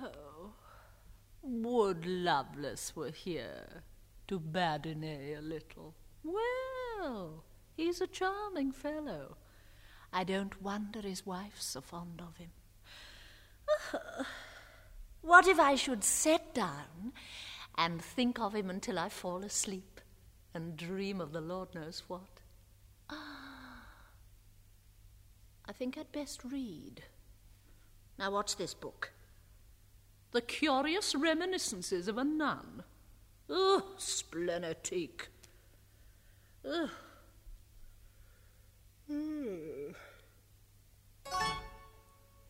Oh, would Loveless were here to badinate a little. Well, he's a charming fellow. I don't wonder his wife's so fond of him. What if I should sit down and think of him until I fall asleep and dream of the Lord knows what? Ah, I think I'd best read. Now, what's this book? The Curious Reminiscences of a Nun. Ugh, splenetique. Ugh. Hmm.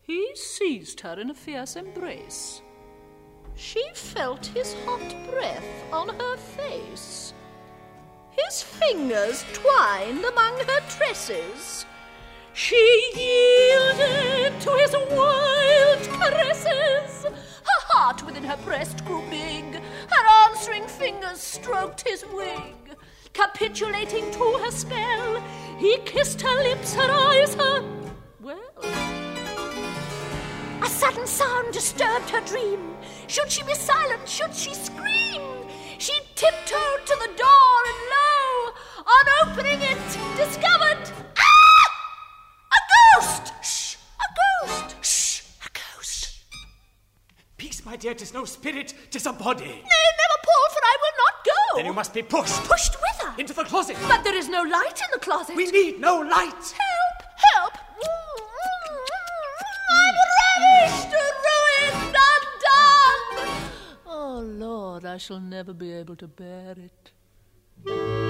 He seized her in a fierce embrace. She felt his hot breath on her face. His fingers twined among her tresses. She yielded fingers stroked his wig. Capitulating to her spell, he kissed her lips, her eyes, her. Well. A sudden sound disturbed her dream. Should she be silent? Should she scream? She tiptoed to the door and lo, on opening it, discovered. Ah! A ghost! Shh! A ghost! Shh! A ghost! Peace, my dear, tis no spirit, tis a body. Nay, Then you must be pushed. Pushed with whither? Into the closet. But there is no light in the closet. We need no light. Help! Help! I'm ravished, ruined, undone. Oh, Lord, I shall never be able to bear it.